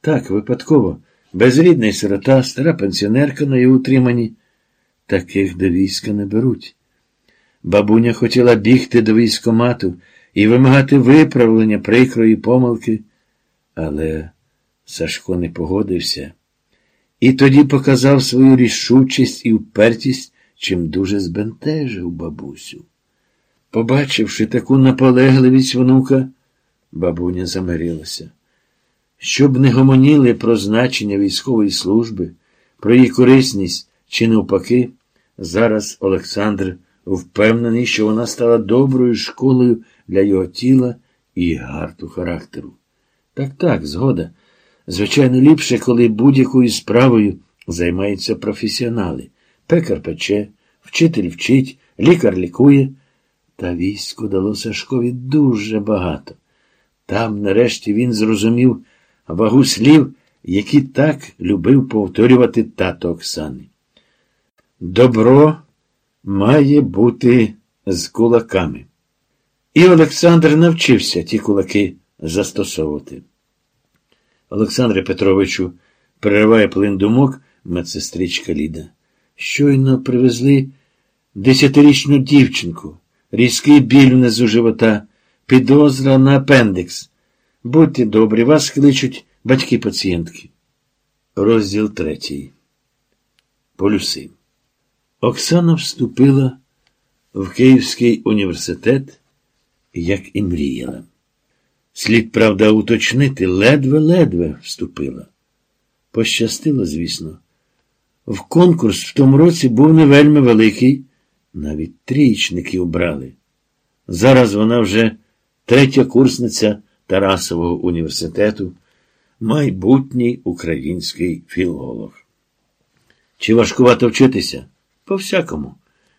Так, випадково, безрідна й сирота, стара пенсіонерка на її утриманні. Таких до війська не беруть. Бабуня хотіла бігти до військомату і вимагати виправлення прикрої помилки, але Сашко не погодився. І тоді показав свою рішучість і впертість, чим дуже збентежив бабусю. Побачивши таку наполегливість внука, бабуня замирилася. Щоб не гомоніли про значення військової служби, про її корисність чи навпаки, зараз Олександр впевнений, що вона стала доброю школою для його тіла і гарту характеру. Так, так, згода. Звичайно, ліпше, коли будь-якою справою займаються професіонали. Пекар пече, вчитель вчить, лікар лікує. Та військо дало Сашкові дуже багато. Там, нарешті, він зрозумів вагу слів, які так любив повторювати тато Оксани. Добро має бути з кулаками. І Олександр навчився ті кулаки застосовувати. Олександре Петровичу перериває плин думок медсестричка Ліда. Щойно привезли десятирічну дівчинку, різкий біль внизу живота, підозра на апендикс. Будьте добрі, вас кличуть батьки пацієнтки. Розділ третій. Полюси. Оксана вступила в Київський університет, як і мріяла. Слід, правда, уточнити, ледве-ледве вступила. Пощастило, звісно. В конкурс в тому році був не вельми великий, навіть трічників брали. Зараз вона вже третя курсниця Тарасового університету, майбутній український філолог. Чи важкувато вчитися? По всякому,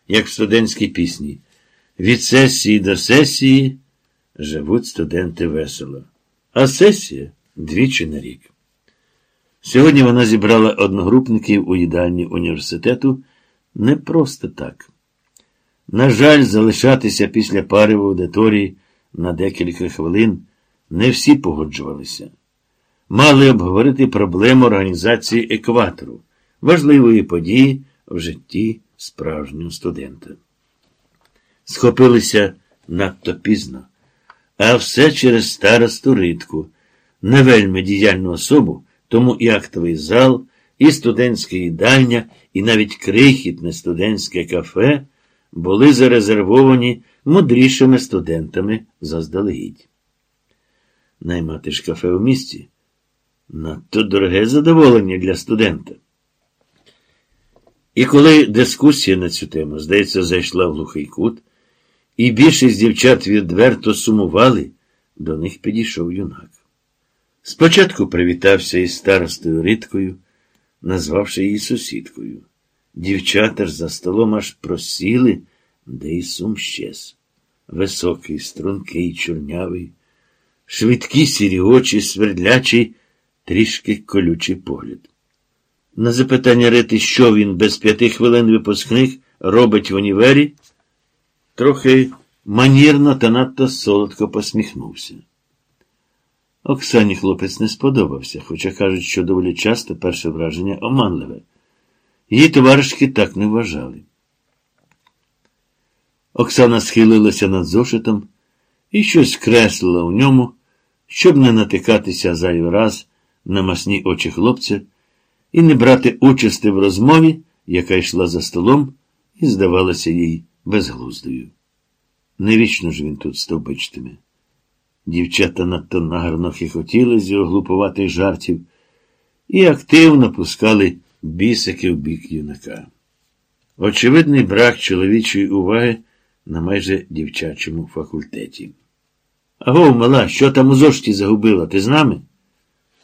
як в студентській пісні. Від сесії до сесії живуть студенти весело, а сесія двічі на рік. Сьогодні вона зібрала одногрупників у їдальні університету не просто так. На жаль, залишатися після пари в аудиторії на декілька хвилин не всі погоджувалися. Мали обговорити проблему організації екватору, важливої події в житті справжнього студента. Схопилися надто пізно, а все через старосту ритку, не вельми діяльну особу, тому і актовий зал, і студентська їдальня, і навіть крихітне студентське кафе були зарезервовані мудрішими студентами заздалегідь. Наймати ж кафе в місті надто дороге задоволення для студента. І коли дискусія на цю тему, здається, зайшла в глухий кут, і більшість дівчат відверто сумували, до них підійшов юнак. Спочатку привітався із старостою Риткою, назвавши її сусідкою. Дівчата ж за столом аж просіли, де й сум щез. Високий, стрункий, чорнявий, швидкі сірі очі, свердлячий, трішки колючий погляд. На запитання Рити, що він без п'яти хвилин випускних робить в універі, трохи манірно та надто солодко посміхнувся. Оксані хлопець не сподобався, хоча кажуть, що доволі часто перше враження оманливе. Її товаришки так не вважали. Оксана схилилася над зошитом і щось креслила у ньому, щоб не натикатися зайвий раз на масні очі хлопця і не брати участі в розмові, яка йшла за столом, і здавалася їй безглуздою. Невічно ж він тут стовбичтиме. Дівчата надто нагарно хихотіли з його глупуватих жартів і активно пускали бісики в бік юнака. Очевидний брак чоловічої уваги на майже дівчачому факультеті. Агов, мала, що там у зошті загубила? Ти з нами?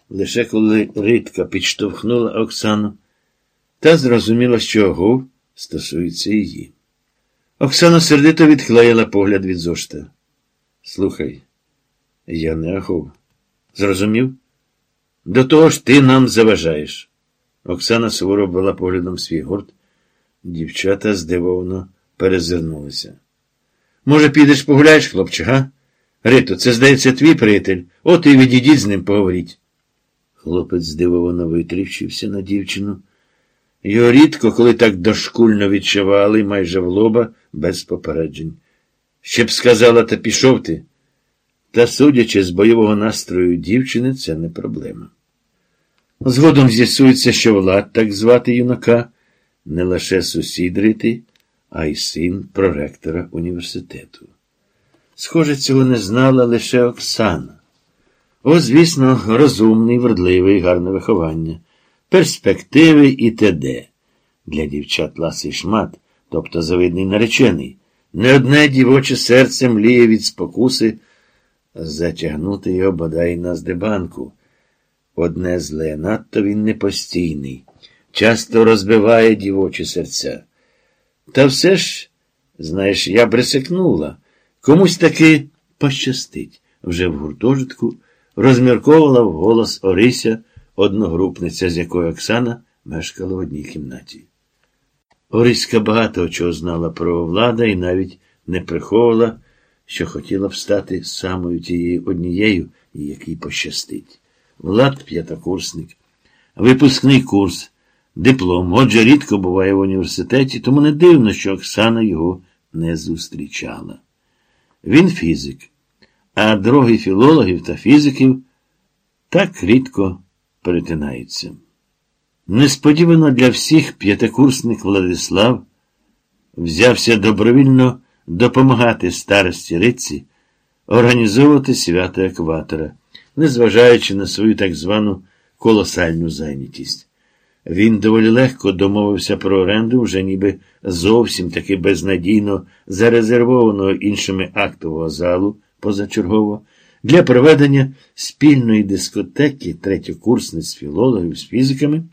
Лише коли Ритка підштовхнула Оксану, та зрозуміла, що агов стосується її. Оксана сердито відклеїла погляд від зошта. Слухай, я не агов. Зрозумів? До того ж ти нам заважаєш. Оксана суворо обвела поглядом свій гурт. Дівчата здивовано перезирнулися. Може, підеш погуляєш, хлопче, га? Рито, це, здається, твій приятель. От і відійдіть з ним поговоріть. Хлопець здивовано витріщився на дівчину. Його рідко, коли так дошкульно відчували, майже в лоба, без попереджень. Ще б сказала, та пішов ти. Та, судячи з бойового настрою дівчини, це не проблема. Згодом з'ясується, що Влад, так звати юнака, не лише сусід рити, а й син проректора університету. Схоже, цього не знала лише Оксана. О, звісно, розумний, вродливий, гарне виховання, перспективи і т.д. Для дівчат ласий шмат, тобто завидний наречений. Не одне дівоче серце мліє від спокуси затягнути його бодай на здебанку. Одне зле, надто він непостійний, часто розбиває дівочі серця. Та все ж, знаєш, я б рисикнула. Комусь таки пощастить. Вже в гуртожитку розмірковувала вголос Орися, одногрупниця, з якою Оксана мешкала в одній кімнаті. Ориська багато чого знала про влада і навіть не приховувала, що хотіла б стати самою тією однією, якій пощастить. Влад п'ятокурсник, випускний курс, диплом, отже, рідко буває в університеті, тому не дивно, що Оксана його не зустрічала. Він фізик, а дороги філологів та фізиків так рідко перетинаються. Несподівано для всіх п'ятикурсник Владислав взявся добровільно допомагати старості Риці організовувати свято екватора, незважаючи на свою так звану колосальну зайнятість. Він доволі легко домовився про оренду вже ніби зовсім таки безнадійно зарезервованого іншими актового залу позачергово для проведення спільної дискотеки третьокурсниць філологів з фізиками.